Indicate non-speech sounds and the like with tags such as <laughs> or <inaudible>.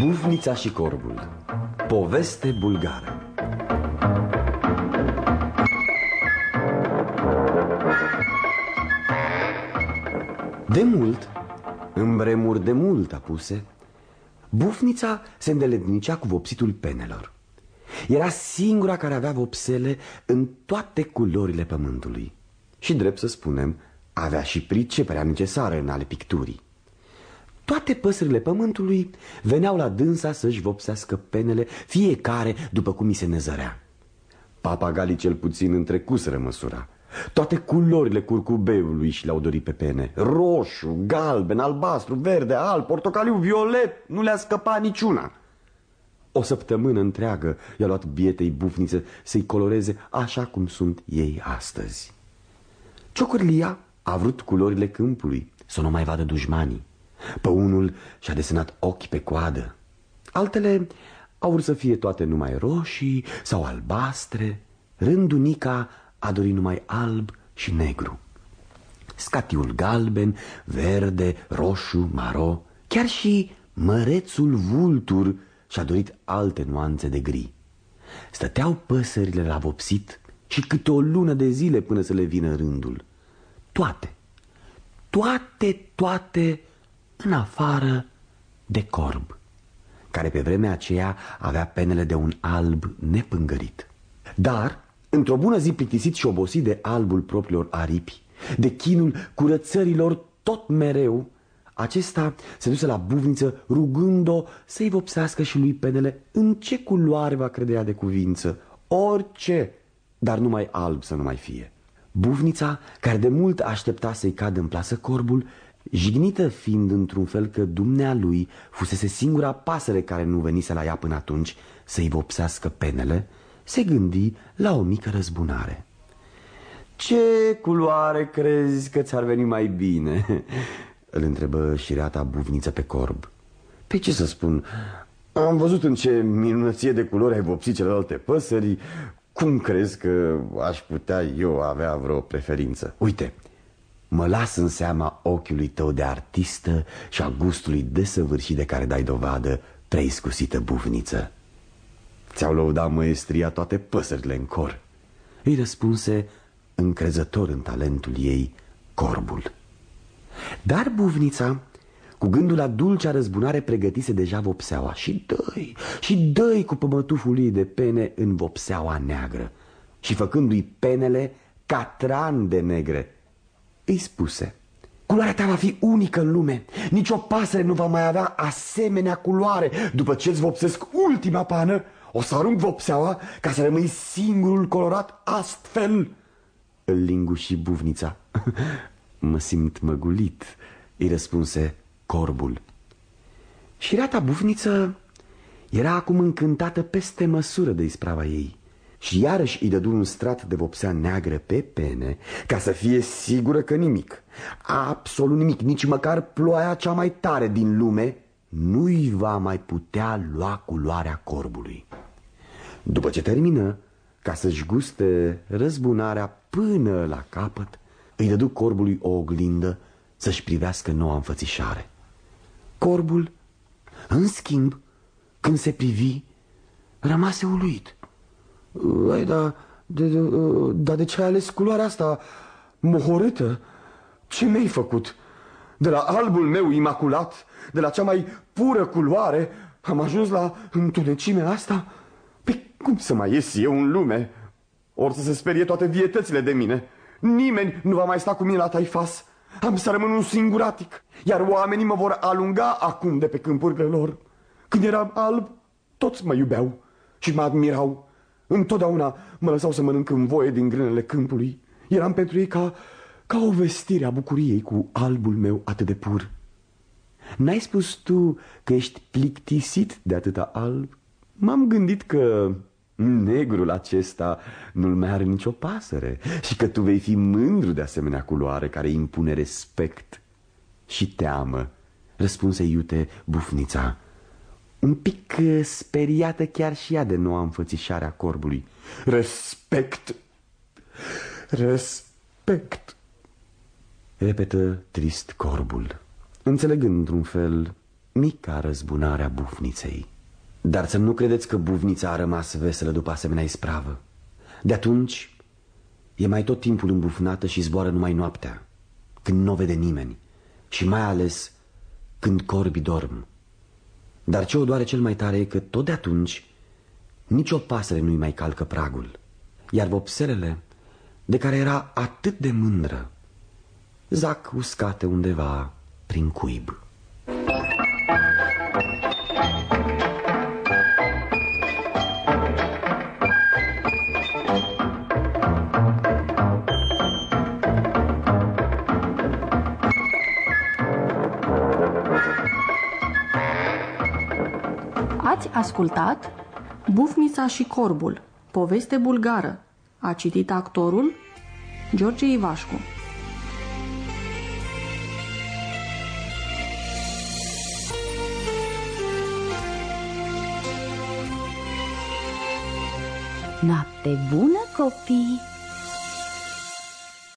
Bufnița și corbul. Poveste bulgară. De mult, în vremuri de mult apuse Bufnița se îndeletnicea cu vopsitul penelor. Era singura care avea vopsele în toate culorile pământului Și drept să spunem, avea și priceperea necesară în ale picturii toate păsările pământului veneau la dânsa să-și vopsească penele, fiecare după cum i se nezărea. Papagalii cel puțin întrecuseră măsura. Toate culorile curcubeului și le-au dorit pe pene. Roșu, galben, albastru, verde, alb, portocaliu, violet, nu le-a scăpat niciuna. O săptămână întreagă i-a luat bietei bufnițe să-i coloreze așa cum sunt ei astăzi. Ciocârlia a vrut culorile câmpului, să nu mai vadă dușmanii. Pe unul și-a desenat ochi pe coadă. Altele au vrut să fie toate numai roșii sau albastre. Rândunica a dorit numai alb și negru. Scatiul galben, verde, roșu, maro, chiar și mărețul vultur și-a dorit alte nuanțe de gri. Stăteau păsările la vopsit și câte o lună de zile până să le vină rândul. Toate, toate, toate în afară de corb, care pe vremea aceea avea penele de un alb nepângărit. Dar, într-o bună zi plictisit și obosit de albul propriilor aripi, de chinul curățărilor tot mereu, acesta se duse la buvniță rugând-o să-i vopsească și lui penele în ce culoare va credea de cuvință, orice, dar numai alb să nu mai fie. Buvnița, care de mult aștepta să-i cadă în plasă corbul, Jignită fiind într-un fel că dumnea lui fusese singura pasăre care nu venise la ea până atunci să-i vopsească penele, se gândi la o mică răzbunare. Ce culoare crezi că ți-ar veni mai bine?" îl întrebă șireata buvniță pe corb. Pe ce să spun, am văzut în ce minunăție de culori ai vopsit celelalte păsări, cum crezi că aș putea eu avea vreo preferință? Uite, Mă las în seama ochiului tău de artistă și a gustului desăvârșit de care dai dovadă, preiscusită buvniță. Ți-au lăudat măestria toate păsările în cor. Îi răspunse, încrezător în talentul ei, corbul. Dar buvnița, cu gândul la dulcea răzbunare, pregătise deja vopseaua. Și dăi, și dăi cu pămătuful ei de pene în vopseaua neagră. Și făcându-i penele catran de negre, îi spuse Culoarea ta va fi unică în lume. Nici o pasăre nu va mai avea asemenea culoare. După ce îți vopsesc ultima pană O să arunc vopseaua ca să rămâi singurul colorat astfel. Îl linguși buvnița. <laughs> Mă simt măgulit Îi răspunse corbul. Și rata bufniță era acum încântată peste măsură de isprava ei. Și iarăși îi dădu un strat de vopsea neagră pe pene Ca să fie sigură că nimic Absolut nimic, nici măcar ploaia cea mai tare din lume Nu-i va mai putea lua culoarea corbului. După ce termină, ca să-și guste răzbunarea până la capăt Îi dădu corbului o oglindă să-și privească noua înfățișare Corbul, în schimb, când se privi, rămase uluit ai, da, de, de, da de ce ai ales culoarea asta mohorâtă? Ce mi-ai făcut? De la albul meu imaculat, de la cea mai pură culoare, am ajuns la întunecimea asta? Pe cum să mai ies eu în lume? Or să se sperie toate vietățile de mine. Nimeni nu va mai sta cu mine la taifas. Am să rămân un singuratic, iar oamenii mă vor alunga acum de pe câmpurile lor. Când eram alb, toți mă iubeau și mă admirau. Întotdeauna mă lăsau să mănânc în voie din grânele câmpului. Eram pentru ei ca, ca o vestire a bucuriei cu albul meu atât de pur. N-ai spus tu că ești plictisit de atâta alb? M-am gândit că negrul acesta nu-l mai are nicio pasăre și că tu vei fi mândru de asemenea culoare care impune respect și teamă, răspunse iute bufnița un pic uh, speriată chiar și ea de noua înfățișare a corbului. Respect! Respect! Repetă trist corbul Înțelegând într-un fel mica răzbunare a bufniței Dar să nu credeți că bufnița a rămas veselă după asemenea ispravă. De atunci e mai tot timpul îmbufnată și zboară numai noaptea Când nu vede nimeni Și mai ales când corbii dorm. Dar ce o doare cel mai tare e că tot de atunci Nici o pasăre nu-i mai calcă pragul Iar vopselele, de care era atât de mândră Zac uscate undeva prin cuib Ați ascultat Bufnița și Corbul, poveste bulgară. A citit actorul George Ivașcu. Noapte bună, copii!